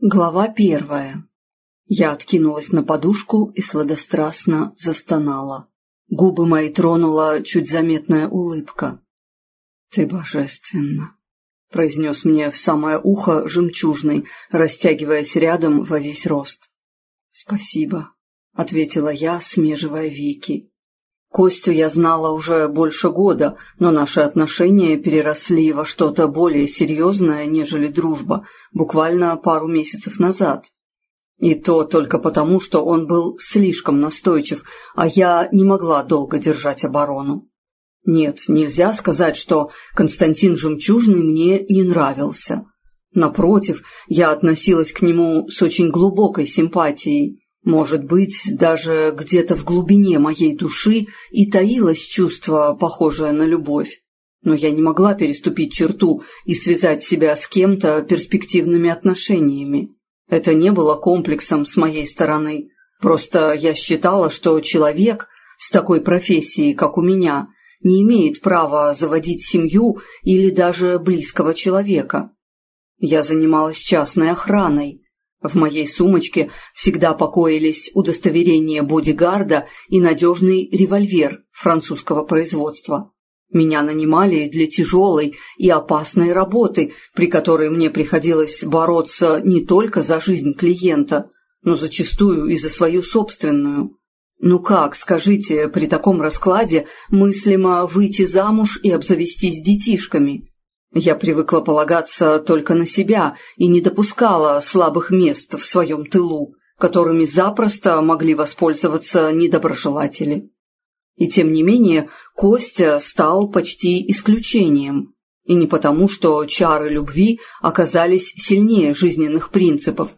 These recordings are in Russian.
Глава первая. Я откинулась на подушку и сладострастно застонала. Губы мои тронула чуть заметная улыбка. «Ты божественна», — произнес мне в самое ухо жемчужный, растягиваясь рядом во весь рост. «Спасибо», — ответила я, смеживая веки. Костю я знала уже больше года, но наши отношения переросли во что-то более серьезное, нежели дружба, буквально пару месяцев назад. И то только потому, что он был слишком настойчив, а я не могла долго держать оборону. Нет, нельзя сказать, что Константин Жемчужный мне не нравился. Напротив, я относилась к нему с очень глубокой симпатией, может быть, даже где-то в глубине моей души и таилось чувство, похожее на любовь. Но я не могла переступить черту и связать себя с кем-то перспективными отношениями. Это не было комплексом с моей стороны. Просто я считала, что человек с такой профессией, как у меня, не имеет права заводить семью или даже близкого человека. Я занималась частной охраной, в моей сумочке всегда покоились удостоверение бодигарда и надежный револьвер французского производства. Меня нанимали для тяжелой и опасной работы, при которой мне приходилось бороться не только за жизнь клиента, но зачастую и за свою собственную. Ну как, скажите, при таком раскладе мыслимо выйти замуж и обзавестись детишками? Я привыкла полагаться только на себя и не допускала слабых мест в своем тылу, которыми запросто могли воспользоваться недоброжелатели. И тем не менее Костя стал почти исключением. И не потому, что чары любви оказались сильнее жизненных принципов,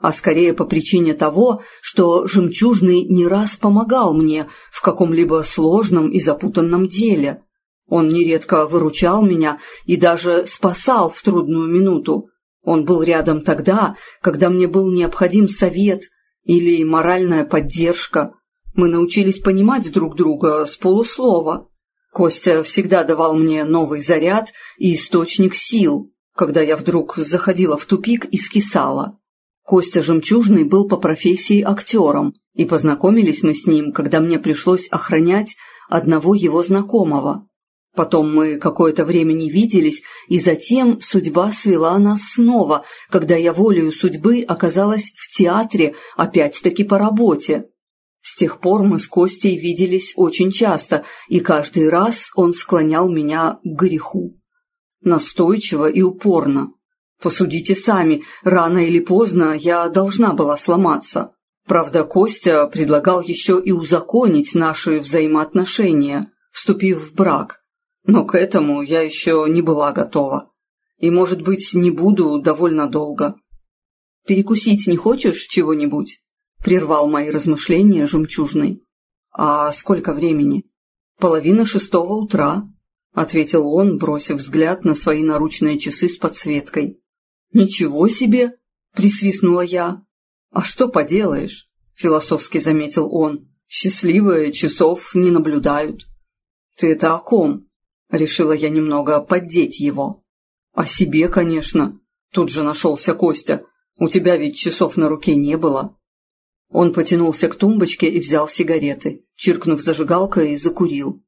а скорее по причине того, что жемчужный не раз помогал мне в каком-либо сложном и запутанном деле – он нередко выручал меня и даже спасал в трудную минуту. Он был рядом тогда, когда мне был необходим совет или моральная поддержка. Мы научились понимать друг друга с полуслова. Костя всегда давал мне новый заряд и источник сил, когда я вдруг заходила в тупик и скисала. Костя Жемчужный был по профессии актером, и познакомились мы с ним, когда мне пришлось охранять одного его знакомого. Потом мы какое-то время не виделись, и затем судьба свела нас снова, когда я волею судьбы оказалась в театре, опять-таки по работе. С тех пор мы с Костей виделись очень часто, и каждый раз он склонял меня к греху. Настойчиво и упорно. Посудите сами, рано или поздно я должна была сломаться. Правда, Костя предлагал еще и узаконить наши взаимоотношения, вступив в брак. Но к этому я еще не была готова. И, может быть, не буду довольно долго. «Перекусить не хочешь чего-нибудь?» — прервал мои размышления жемчужный. «А сколько времени?» «Половина шестого утра», — ответил он, бросив взгляд на свои наручные часы с подсветкой. «Ничего себе!» — присвистнула я. «А что поделаешь?» — философски заметил он. «Счастливые часов не наблюдают». «Ты это о ком?» Решила я немного поддеть его. «О себе, конечно», — тут же нашелся Костя. «У тебя ведь часов на руке не было». Он потянулся к тумбочке и взял сигареты, чиркнув зажигалкой, закурил.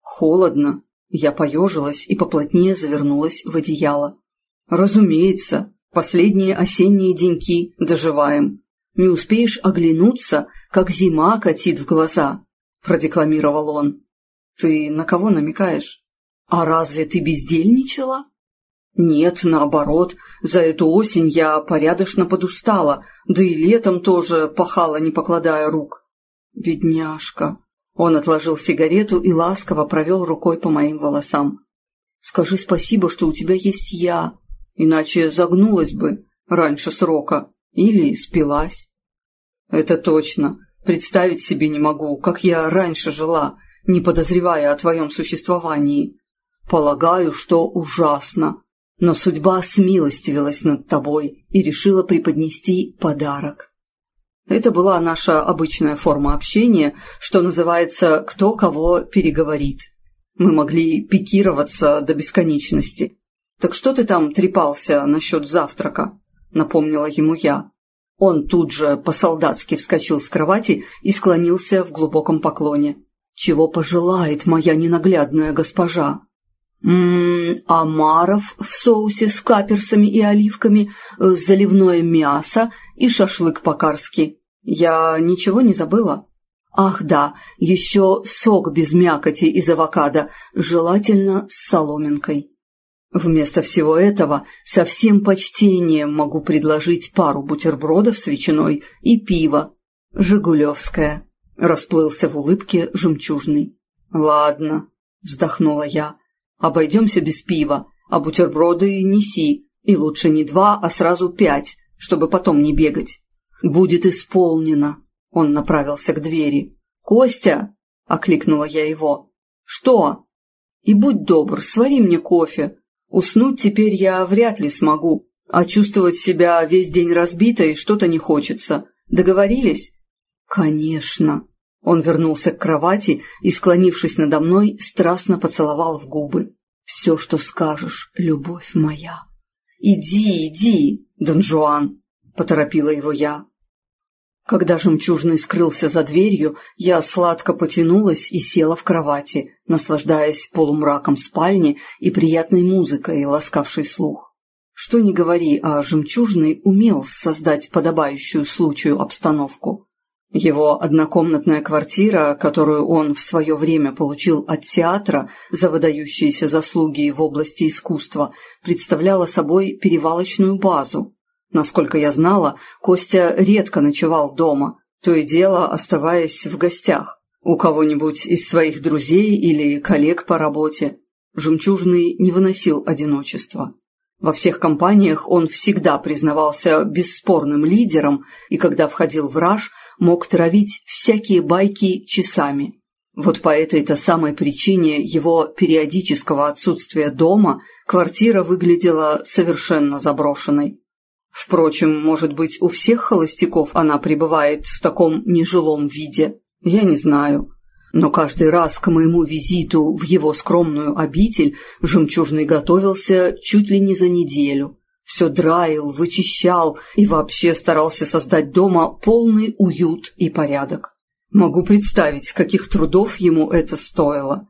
«Холодно». Я поежилась и поплотнее завернулась в одеяло. «Разумеется, последние осенние деньки доживаем. Не успеешь оглянуться, как зима катит в глаза», — продекламировал он. «Ты на кого намекаешь?» «А разве ты бездельничала?» «Нет, наоборот, за эту осень я порядочно подустала, да и летом тоже пахала, не покладая рук». «Бедняжка!» Он отложил сигарету и ласково провел рукой по моим волосам. «Скажи спасибо, что у тебя есть я, иначе загнулась бы раньше срока или спилась». «Это точно. Представить себе не могу, как я раньше жила, не подозревая о твоем существовании. Полагаю, что ужасно. Но судьба смилостивилась над тобой и решила преподнести подарок. Это была наша обычная форма общения, что называется «кто кого переговорит». Мы могли пикироваться до бесконечности. Так что ты там трепался насчет завтрака? — напомнила ему я. Он тут же по-солдатски вскочил с кровати и склонился в глубоком поклоне. «Чего пожелает моя ненаглядная госпожа?» «Ммм, омаров в соусе с каперсами и оливками, заливное мясо и шашлык по-карски. Я ничего не забыла?» «Ах да, еще сок без мякоти из авокадо, желательно с соломинкой». Вместо всего этого со всем почтением могу предложить пару бутербродов с ветчиной и пиво. Жигулевское. Расплылся в улыбке жемчужный. Ладно, вздохнула я. Обойдемся без пива, а бутерброды неси. И лучше не два, а сразу пять, чтобы потом не бегать. Будет исполнено. Он направился к двери. «Костя!» — окликнула я его. «Что?» «И будь добр, свари мне кофе, Уснуть теперь я вряд ли смогу, а чувствовать себя весь день разбитой что-то не хочется. Договорились? Конечно. Он вернулся к кровати и, склонившись надо мной, страстно поцеловал в губы. «Все, что скажешь, любовь моя». «Иди, иди, Дон Жуан», — поторопила его я. Когда жемчужный скрылся за дверью, я сладко потянулась и села в кровати, наслаждаясь полумраком спальни и приятной музыкой, ласкавшей слух. Что ни говори, а жемчужный умел создать подобающую случаю обстановку. Его однокомнатная квартира, которую он в свое время получил от театра за выдающиеся заслуги в области искусства, представляла собой перевалочную базу, Насколько я знала, Костя редко ночевал дома, то и дело оставаясь в гостях у кого-нибудь из своих друзей или коллег по работе. Жемчужный не выносил одиночества. Во всех компаниях он всегда признавался бесспорным лидером и, когда входил в раж, мог травить всякие байки часами. Вот по этой-то самой причине его периодического отсутствия дома квартира выглядела совершенно заброшенной. Впрочем, может быть, у всех холостяков она пребывает в таком нежилом виде, я не знаю. Но каждый раз к моему визиту в его скромную обитель Жемчужный готовился чуть ли не за неделю. Все драил, вычищал и вообще старался создать дома полный уют и порядок. Могу представить, каких трудов ему это стоило.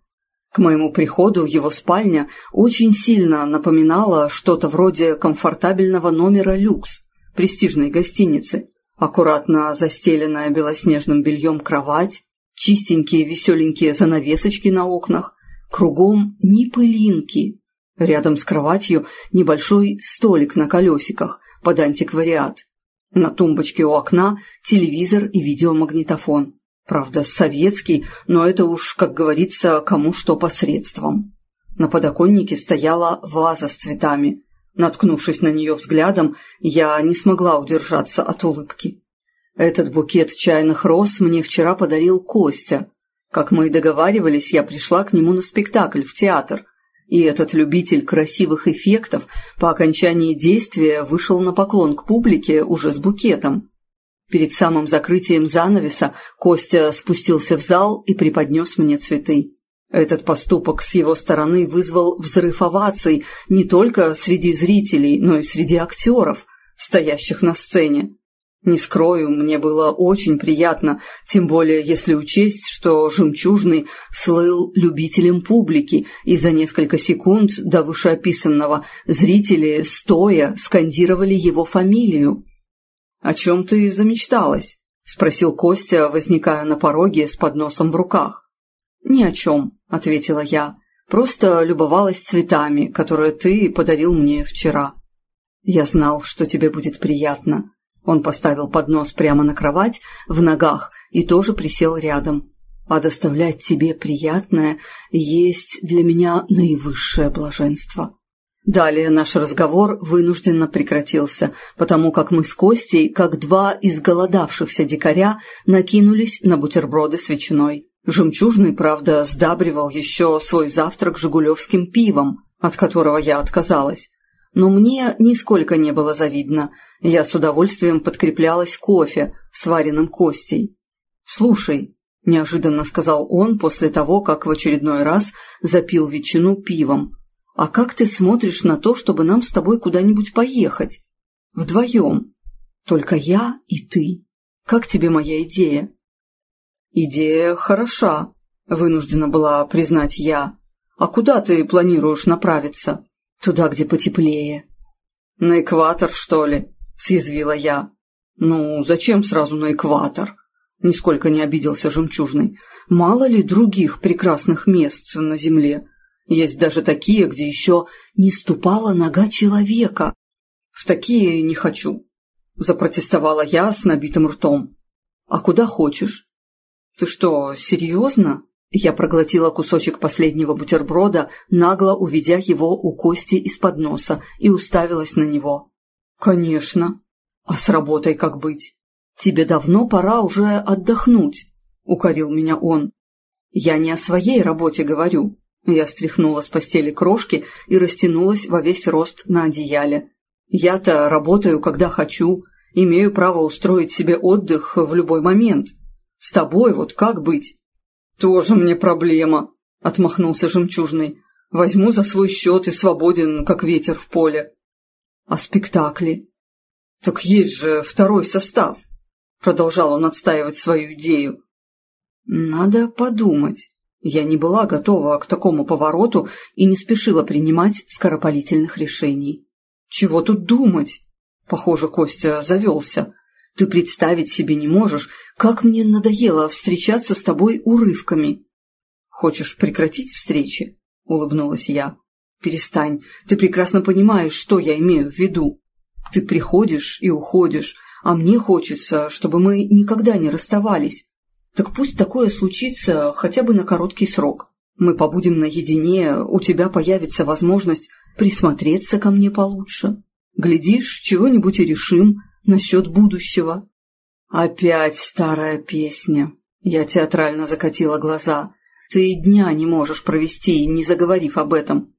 К моему приходу его спальня очень сильно напоминала что-то вроде комфортабельного номера «Люкс» престижной гостиницы. Аккуратно застеленная белоснежным бельем кровать, чистенькие веселенькие занавесочки на окнах, кругом ни пылинки. Рядом с кроватью небольшой столик на колесиках под антиквариат. На тумбочке у окна телевизор и видеомагнитофон. Правда, советский, но это уж, как говорится, кому что посредством. На подоконнике стояла ваза с цветами. Наткнувшись на нее взглядом, я не смогла удержаться от улыбки. Этот букет чайных роз мне вчера подарил Костя. Как мы и договаривались, я пришла к нему на спектакль в театр, и этот любитель красивых эффектов по окончании действия вышел на поклон к публике уже с букетом. Перед самым закрытием занавеса Костя спустился в зал и преподнес мне цветы. Этот поступок с его стороны вызвал взрыв оваций не только среди зрителей, но и среди актеров, стоящих на сцене. Не скрою, мне было очень приятно, тем более если учесть, что «Жемчужный» слыл любителем публики, и за несколько секунд до вышеописанного зрители, стоя, скандировали его фамилию. «О чем ты замечталась?» — спросил Костя, возникая на пороге с подносом в руках. «Ни о чем», — ответила я. «Просто любовалась цветами, которые ты подарил мне вчера». «Я знал, что тебе будет приятно». Он поставил поднос прямо на кровать, в ногах, и тоже присел рядом. «А доставлять тебе приятное есть для меня наивысшее блаженство». Далее наш разговор вынужденно прекратился, потому как мы с Костей, как два изголодавшихся дикаря, накинулись на бутерброды с ветчиной. Жемчужный, правда, сдабривал еще свой завтрак жигулевским пивом, от которого я отказалась. Но мне нисколько не было завидно. Я с удовольствием подкреплялась кофе, сваренным Костей. «Слушай», — неожиданно сказал он после того, как в очередной раз запил ветчину пивом, «А как ты смотришь на то, чтобы нам с тобой куда-нибудь поехать?» Вдвоем. Только я и ты. Как тебе моя идея?» «Идея хороша», — вынуждена была признать я. «А куда ты планируешь направиться?» «Туда, где потеплее». «На экватор, что ли?» — съязвила я. «Ну, зачем сразу на экватор?» — нисколько не обиделся жемчужный. «Мало ли других прекрасных мест на Земле. Есть даже такие, где еще не ступала нога человека. В такие не хочу», — запротестовала я с набитым ртом. «А куда хочешь?» «Ты что, серьезно?» Я проглотила кусочек последнего бутерброда, нагло уведя его у Кости из-под носа, и уставилась на него. «Конечно. А с работой как быть? Тебе давно пора уже отдохнуть», — укорил меня он. «Я не о своей работе говорю». Я стряхнула с постели крошки и растянулась во весь рост на одеяле. «Я-то работаю, когда хочу, имею право устроить себе отдых в любой момент». С тобой вот как быть? Тоже мне проблема, отмахнулся жемчужный. Возьму за свой счет и свободен, как ветер в поле. А спектакли? Так есть же второй состав, продолжал он отстаивать свою идею. Надо подумать. Я не была готова к такому повороту и не спешила принимать скоропалительных решений. Чего тут думать? Похоже, Костя завелся. Ты представить себе не можешь, как мне надоело встречаться с тобой урывками. Хочешь прекратить встречи? Улыбнулась я. Перестань. Ты прекрасно понимаешь, что я имею в виду. Ты приходишь и уходишь, а мне хочется, чтобы мы никогда не расставались. Так пусть такое случится хотя бы на короткий срок. Мы побудем наедине, у тебя появится возможность присмотреться ко мне получше. Глядишь, чего-нибудь и решим, насчет будущего. Опять старая песня. Я театрально закатила глаза. Ты и дня не можешь провести, не заговорив об этом.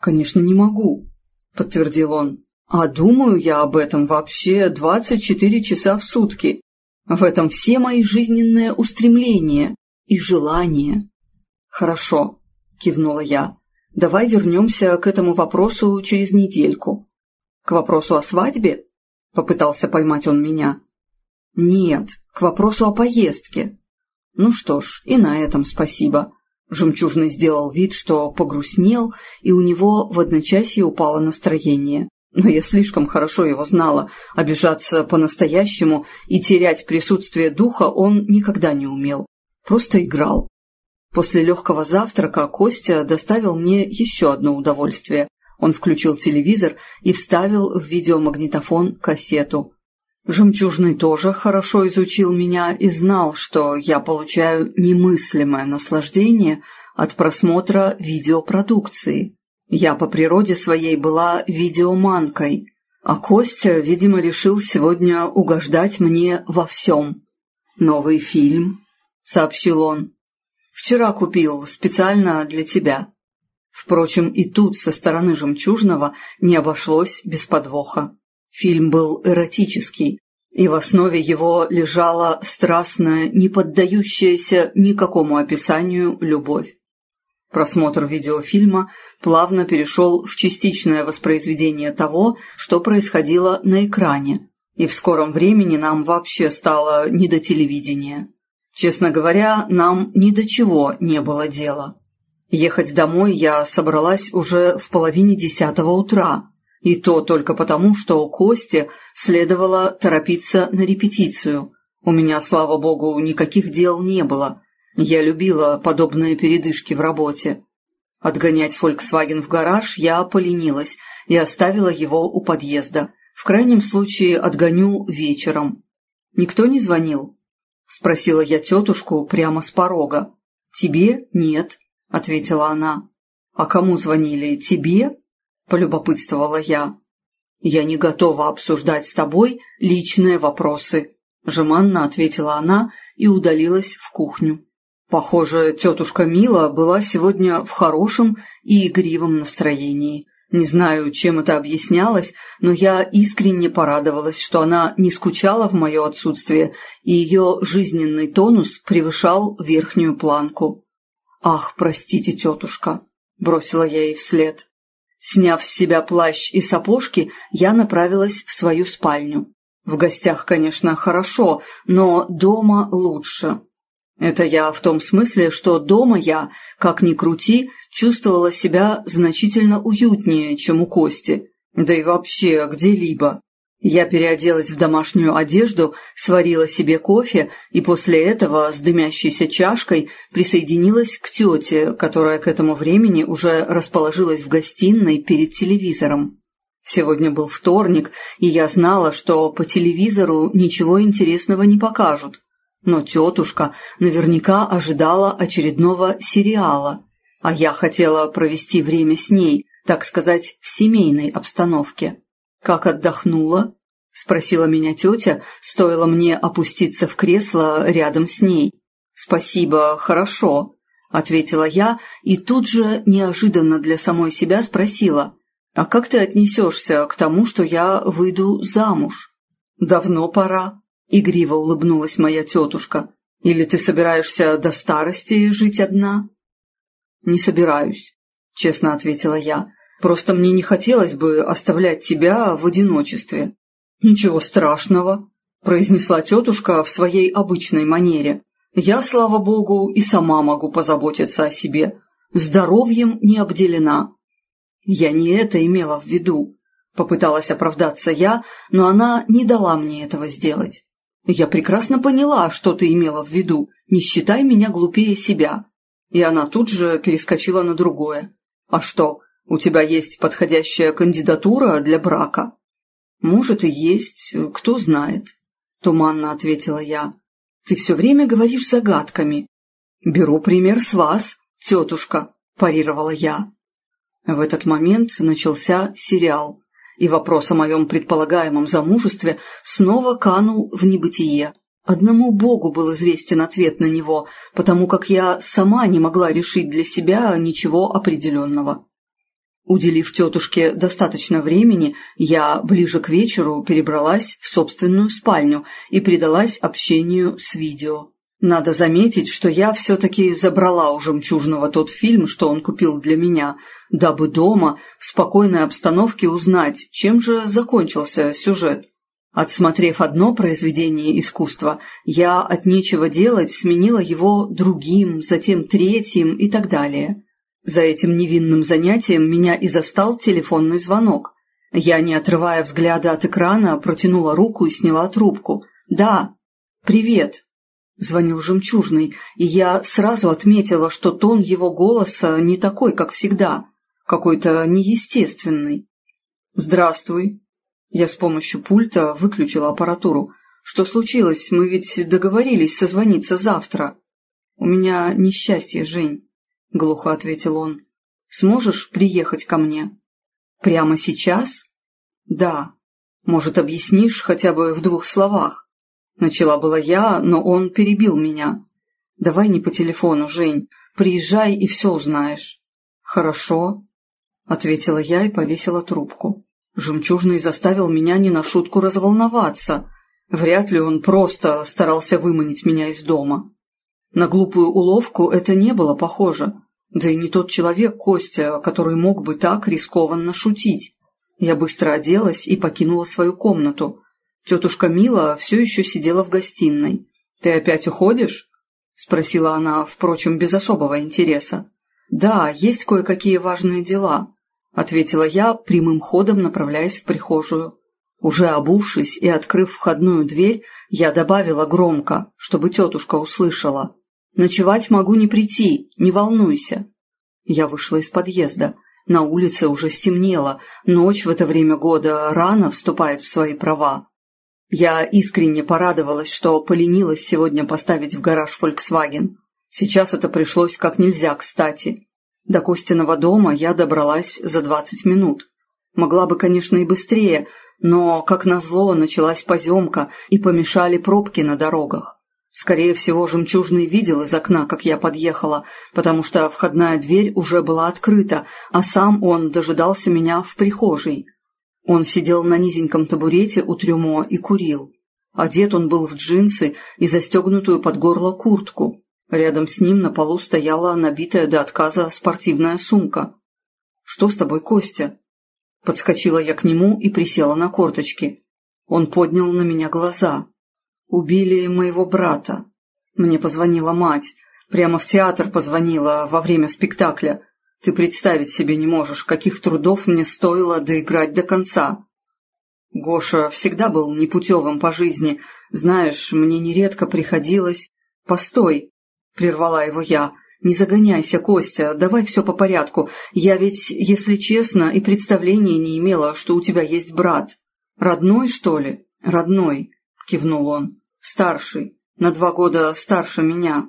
Конечно, не могу, подтвердил он. А думаю я об этом вообще двадцать четыре часа в сутки. В этом все мои жизненные устремления и желания. Хорошо, кивнула я. Давай вернемся к этому вопросу через недельку. К вопросу о свадьбе? Попытался поймать он меня. Нет, к вопросу о поездке. Ну что ж, и на этом спасибо. Жемчужный сделал вид, что погрустнел, и у него в одночасье упало настроение. Но я слишком хорошо его знала. Обижаться по-настоящему и терять присутствие духа он никогда не умел. Просто играл. После легкого завтрака Костя доставил мне еще одно удовольствие. Он включил телевизор и вставил в видеомагнитофон кассету. Жемчужный тоже хорошо изучил меня и знал, что я получаю немыслимое наслаждение от просмотра видеопродукции. Я по природе своей была видеоманкой, а Костя, видимо, решил сегодня угождать мне во всем. «Новый фильм», — сообщил он. «Вчера купил, специально для тебя». Впрочем, и тут со стороны «Жемчужного» не обошлось без подвоха. Фильм был эротический, и в основе его лежала страстная, не поддающаяся никакому описанию любовь. Просмотр видеофильма плавно перешел в частичное воспроизведение того, что происходило на экране, и в скором времени нам вообще стало не до телевидения. Честно говоря, нам ни до чего не было дела. Ехать домой я собралась уже в половине десятого утра, и то только потому, что Косте следовало торопиться на репетицию. У меня, слава богу, никаких дел не было. Я любила подобные передышки в работе. Отгонять «Фольксваген» в гараж я поленилась и оставила его у подъезда. В крайнем случае отгоню вечером. «Никто не звонил?» – спросила я тетушку прямо с порога. «Тебе нет», — ответила она. «А кому звонили? Тебе?» — полюбопытствовала я. «Я не готова обсуждать с тобой личные вопросы», — жеманно ответила она и удалилась в кухню. Похоже, тетушка Мила была сегодня в хорошем и игривом настроении. Не знаю, чем это объяснялось, но я искренне порадовалась, что она не скучала в мое отсутствие, и ее жизненный тонус превышал верхнюю планку. «Ах, простите, тетушка», — бросила я ей вслед. Сняв с себя плащ и сапожки, я направилась в свою спальню. В гостях, конечно, хорошо, но дома лучше. Это я в том смысле, что дома я, как ни крути, чувствовала себя значительно уютнее, чем у Кости, да и вообще где-либо. Я переоделась в домашнюю одежду, сварила себе кофе и после этого с дымящейся чашкой присоединилась к тете, которая к этому времени уже расположилась в гостиной перед телевизором. Сегодня был вторник, и я знала, что по телевизору ничего интересного не покажут. Но тетушка наверняка ожидала очередного сериала, а я хотела провести время с ней, так сказать, в семейной обстановке. «Как отдохнула?» – спросила меня тетя, стоило мне опуститься в кресло рядом с ней. «Спасибо, хорошо», – ответила я и тут же неожиданно для самой себя спросила, «А как ты отнесешься к тому, что я выйду замуж?» «Давно пора», – игриво улыбнулась моя тетушка. «Или ты собираешься до старости жить одна?» «Не собираюсь», – честно ответила я. Просто мне не хотелось бы оставлять тебя в одиночестве». «Ничего страшного», – произнесла тетушка в своей обычной манере. «Я, слава богу, и сама могу позаботиться о себе. Здоровьем не обделена». «Я не это имела в виду», – попыталась оправдаться я, но она не дала мне этого сделать. «Я прекрасно поняла, что ты имела в виду. Не считай меня глупее себя». И она тут же перескочила на другое. «А что, у тебя есть подходящая кандидатура для брака?» «Может и есть, кто знает», — туманно ответила я. «Ты все время говоришь загадками». «Беру пример с вас, тетушка», – парировала я. В этот момент начался сериал, и вопрос о моем предполагаемом замужестве снова канул в небытие. Одному Богу был известен ответ на него, потому как я сама не могла решить для себя ничего определенного. Уделив тетушке достаточно времени, я ближе к вечеру перебралась в собственную спальню и предалась общению с видео. Надо заметить, что я все-таки забрала у жемчужного тот фильм, что он купил для меня, дабы дома в спокойной обстановке узнать, чем же закончился сюжет. Отсмотрев одно произведение искусства, я от нечего делать сменила его другим, затем третьим и так далее. За этим невинным занятием меня и застал телефонный звонок. Я, не отрывая взгляда от экрана, протянула руку и сняла трубку. «Да, привет», — звонил жемчужный, и я сразу отметила, что тон его голоса не такой, как всегда, какой-то неестественный. «Здравствуй». Я с помощью пульта выключила аппаратуру. «Что случилось? Мы ведь договорились созвониться завтра». «У меня несчастье, Жень». — глухо ответил он. «Сможешь приехать ко мне?» «Прямо сейчас?» «Да. Может, объяснишь хотя бы в двух словах?» Начала была я, но он перебил меня. «Давай не по телефону, Жень. Приезжай и все узнаешь». «Хорошо», — ответила я и повесила трубку. Жемчужный заставил меня не на шутку разволноваться. Вряд ли он просто старался выманить меня из дома. На глупую уловку это не было похоже. Да и не тот человек, Костя, который мог бы так рискованно шутить. Я быстро оделась и покинула свою комнату. Тетушка Мила все еще сидела в гостиной. «Ты опять уходишь?» – спросила она, впрочем, без особого интереса. «Да, есть кое-какие важные дела», – ответила я, прямым ходом направляясь в прихожую. Уже обувшись и открыв входную дверь, я добавила громко, чтобы тетушка услышала. Ночевать могу не прийти, не волнуйся. Я вышла из подъезда. На улице уже стемнело, ночь в это время года рано вступает в свои права. Я искренне порадовалась, что поленилась сегодня поставить в гараж «Фольксваген». Сейчас это пришлось как нельзя кстати. До Костиного дома я добралась за двадцать минут. Могла бы, конечно, и быстрее, но, как назло, началась поземка и помешали пробки на дорогах. Скорее всего, жемчужный видел из окна, как я подъехала, потому что входная дверь уже была открыта, а сам он дожидался меня в прихожей. Он сидел на низеньком табурете у трюмо и курил. Одет он был в джинсы и застегнутую под горло куртку. Рядом с ним на полу стояла набитая до отказа спортивная сумка. Что с тобой, Костя?» Подскочила я к нему и присела на корточки. Он поднял на меня глаза. «Убили моего брата. Мне позвонила мать. Прямо в театр позвонила во время спектакля. Ты представить себе не можешь, каких трудов мне стоило доиграть до конца. Гоша всегда был непутевым по жизни. Знаешь, мне нередко приходилось... Постой, прервала его я. Не загоняйся, Костя, давай все по порядку. Я ведь, если честно, и представления не имела, что у тебя есть брат. Родной, что ли? Родной, кивнул он. Старший, на два года старше меня.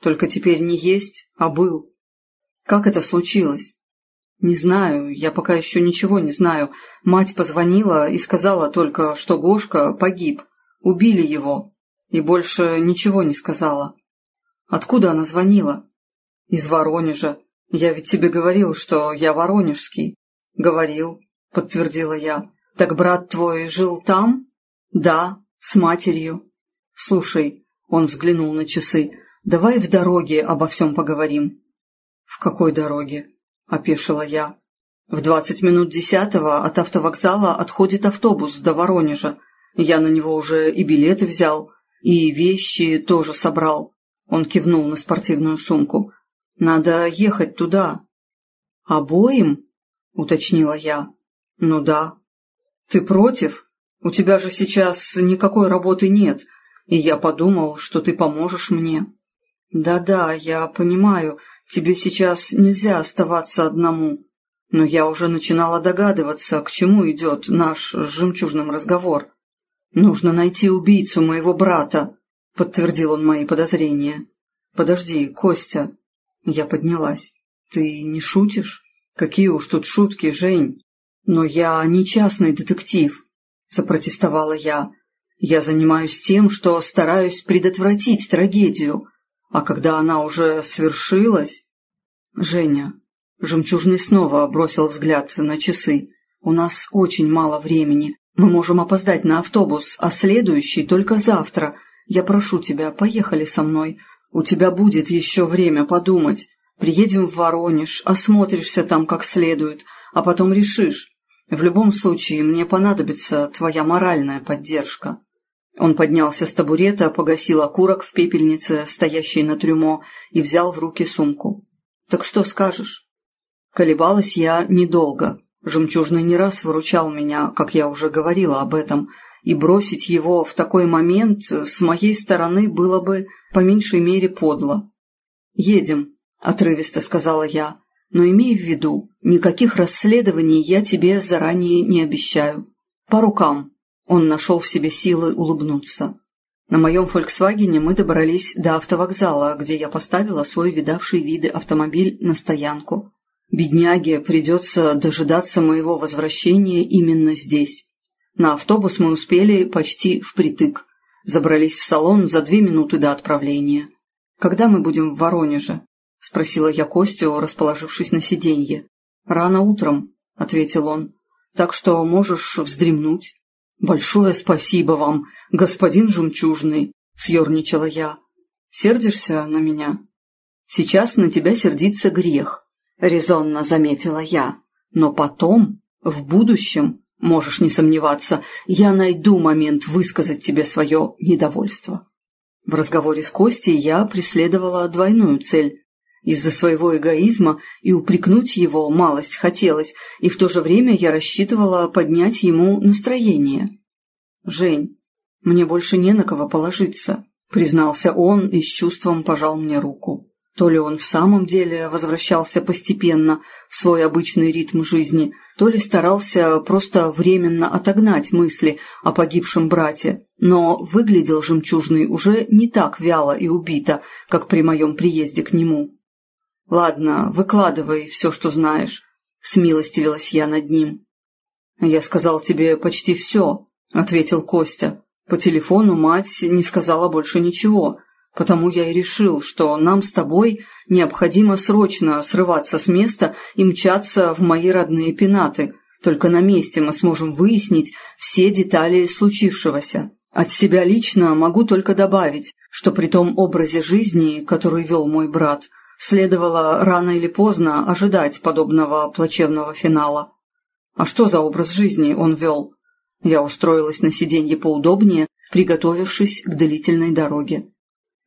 Только теперь не есть, а был. Как это случилось? Не знаю, я пока еще ничего не знаю. Мать позвонила и сказала только, что Гошка погиб. Убили его. И больше ничего не сказала. Откуда она звонила? Из Воронежа. Я ведь тебе говорил, что я воронежский. Говорил, подтвердила я. Так брат твой жил там? Да, с матерью. Слушай, он взглянул на часы. Давай в дороге обо всем поговорим». «В какой дороге?» – опешила я. «В двадцать минут десятого от автовокзала отходит автобус до Воронежа. Я на него уже и билеты взял, и вещи тоже собрал». Он кивнул на спортивную сумку. «Надо ехать туда». «Обоим?» – уточнила я. «Ну да». «Ты против? У тебя же сейчас никакой работы нет, и я подумал, что ты поможешь мне». «Да-да, я понимаю, тебе сейчас нельзя оставаться одному. Но я уже начинала догадываться, к чему идет наш с жемчужным разговор. Нужно найти убийцу моего брата», — подтвердил он мои подозрения. «Подожди, Костя». Я поднялась. «Ты не шутишь? Какие уж тут шутки, Жень. Но я не частный детектив», — запротестовала я. «Я занимаюсь тем, что стараюсь предотвратить трагедию» А когда она уже свершилась... Женя. Жемчужный снова бросил взгляд на часы. У нас очень мало времени. Мы можем опоздать на автобус, а следующий только завтра. Я прошу тебя, поехали со мной. У тебя будет еще время подумать. Приедем в Воронеж, осмотришься там как следует, а потом решишь. В любом случае, мне понадобится твоя моральная поддержка. Он поднялся с табурета, погасил окурок в пепельнице, стоящей на трюмо, и взял в руки сумку. «Так что скажешь?» Колебалась я недолго. Жемчужный не раз выручал меня, как я уже говорила об этом, и бросить его в такой момент с моей стороны было бы по меньшей мере подло. «Едем», — отрывисто сказала я, — «но имей в виду, никаких расследований я тебе заранее не обещаю. По рукам». Он нашел в себе силы улыбнуться. На моем «Фольксвагене» мы добрались до автовокзала, где я поставила свой видавший виды автомобиль на стоянку. Бедняге придется дожидаться моего возвращения именно здесь. На автобус мы успели почти впритык. Забрались в салон за две минуты до отправления. «Когда мы будем в Воронеже?» – спросила я Костю, расположившись на сиденье. «Рано утром», – ответил он. «Так что можешь вздремнуть». «Большое спасибо вам, господин Жемчужный», — съерничала я. «Сердишься на меня?» «Сейчас на тебя сердиться грех», — резонно заметила я. «Но потом, в будущем, можешь не сомневаться, я найду момент высказать тебе свое недовольство». В разговоре с Костей я преследовала двойную цель из-за своего эгоизма и упрекнуть его малость хотелось, и в то же время я рассчитывала поднять ему настроение. «Жень, мне больше не на кого положиться», — признался он и с чувством пожал мне руку. То ли он в самом деле возвращался постепенно в свой обычный ритм жизни, то ли старался просто временно отогнать мысли о погибшем брате, но выглядел жемчужный уже не так вяло и убито, как при моем приезде к нему. «Ладно, выкладывай все, что знаешь», — смилостивилась я над ним. «Я сказал тебе почти все», — ответил Костя. «По телефону мать не сказала больше ничего, потому я и решил, что нам с тобой необходимо срочно срываться с места и мчаться в мои родные пенаты. Только на месте мы сможем выяснить все детали случившегося». От себя лично могу только добавить, что при том образе жизни, который вел мой брат, Следовало рано или поздно ожидать подобного плачевного финала. А что за образ жизни он вел? Я устроилась на сиденье поудобнее, приготовившись к длительной дороге.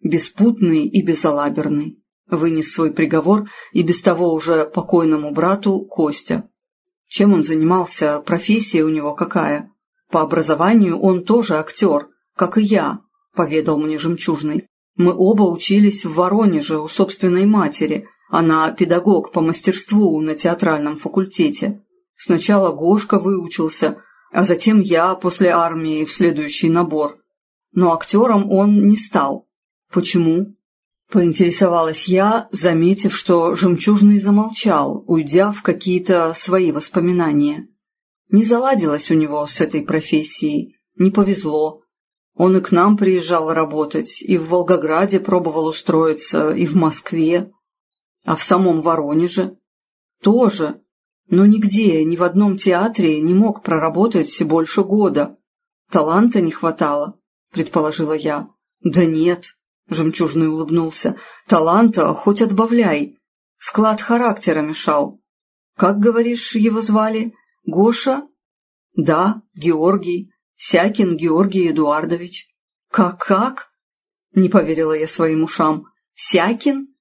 Беспутный и безалаберный. Вынес свой приговор и без того уже покойному брату Костя. Чем он занимался, профессия у него какая? По образованию он тоже актер, как и я, поведал мне Жемчужный. Мы оба учились в Воронеже у собственной матери. Она педагог по мастерству на театральном факультете. Сначала Гошка выучился, а затем я после армии в следующий набор. Но актером он не стал. Почему? Поинтересовалась я, заметив, что жемчужный замолчал, уйдя в какие-то свои воспоминания. Не заладилось у него с этой профессией, не повезло. Он и к нам приезжал работать, и в Волгограде пробовал устроиться, и в Москве. А в самом Воронеже тоже, но нигде, ни в одном театре не мог проработать больше года. Таланта не хватало, предположила я. Да нет, Жемчужный улыбнулся. «Таланта хоть отбавляй. Склад характера мешал. Как, говоришь, его звали? Гоша?» «Да, Георгий. Сякин Георгий Эдуардович». «Как-как?» Не поверила я своим ушам. «Сякин?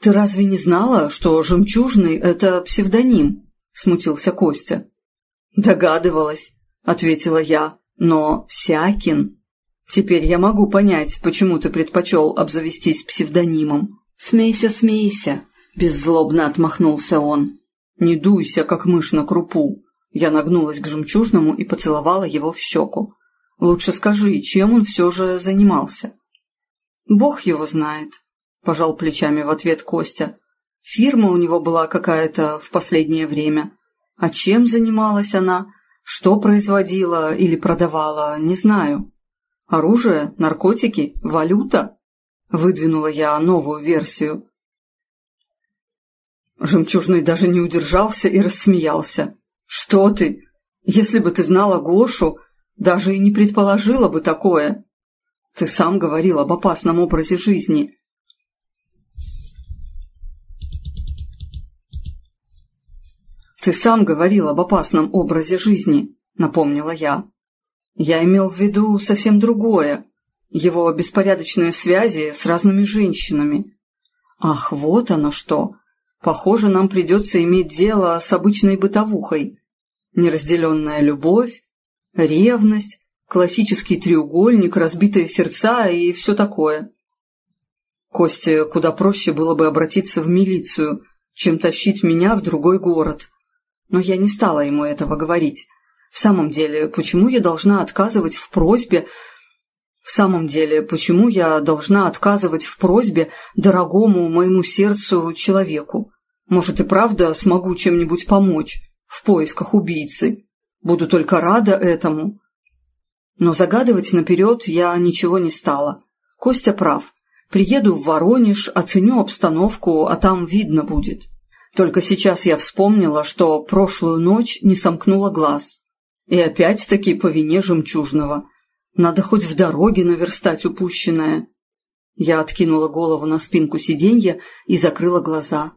Ты разве не знала, что «Жемчужный» — это псевдоним?» Смутился Костя. «Догадывалась», — ответила я. «Но Сякин Теперь я могу понять, почему ты предпочел обзавестись псевдонимом. Смейся, смейся, беззлобно отмахнулся он. Не дуйся, как мышь на крупу. Я нагнулась к жемчужному и поцеловала его в щеку. Лучше скажи, чем он все же занимался? Бог его знает, пожал плечами в ответ Костя. Фирма у него была какая-то в последнее время. А чем занималась она? Что производила или продавала, не знаю. Оружие, наркотики, валюта? Выдвинула я новую версию. Жемчужный даже не удержался и рассмеялся. «Что ты? Если бы ты знала Гошу, даже и не предположила бы такое. Ты сам говорил об опасном образе жизни». «Ты сам говорил об опасном образе жизни», — напомнила я. Я имел в виду совсем другое. Его беспорядочные связи с разными женщинами. Ах, вот оно что. Похоже, нам придется иметь дело с обычной бытовухой. Неразделенная любовь, ревность, классический треугольник, разбитые сердца и все такое. Косте куда проще было бы обратиться в милицию, чем тащить меня в другой город. Но я не стала ему этого говорить. В самом деле, почему я должна отказывать в просьбе... В самом деле, почему я должна отказывать в просьбе дорогому моему сердцу человеку? Может и правда смогу чем-нибудь помочь в поисках убийцы. Буду только рада этому. Но загадывать наперед я ничего не стала. Костя прав. Приеду в Воронеж, оценю обстановку, а там видно будет. Только сейчас я вспомнила, что прошлую ночь не сомкнула глаз. И опять-таки по вине жемчужного. Надо хоть в дороге наверстать упущенное. Я откинула голову на спинку сиденья и закрыла глаза.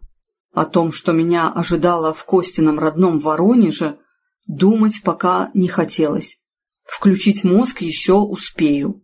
О том, что меня ожидало в Костином родном Воронеже, думать пока не хотелось. Включить мозг еще успею.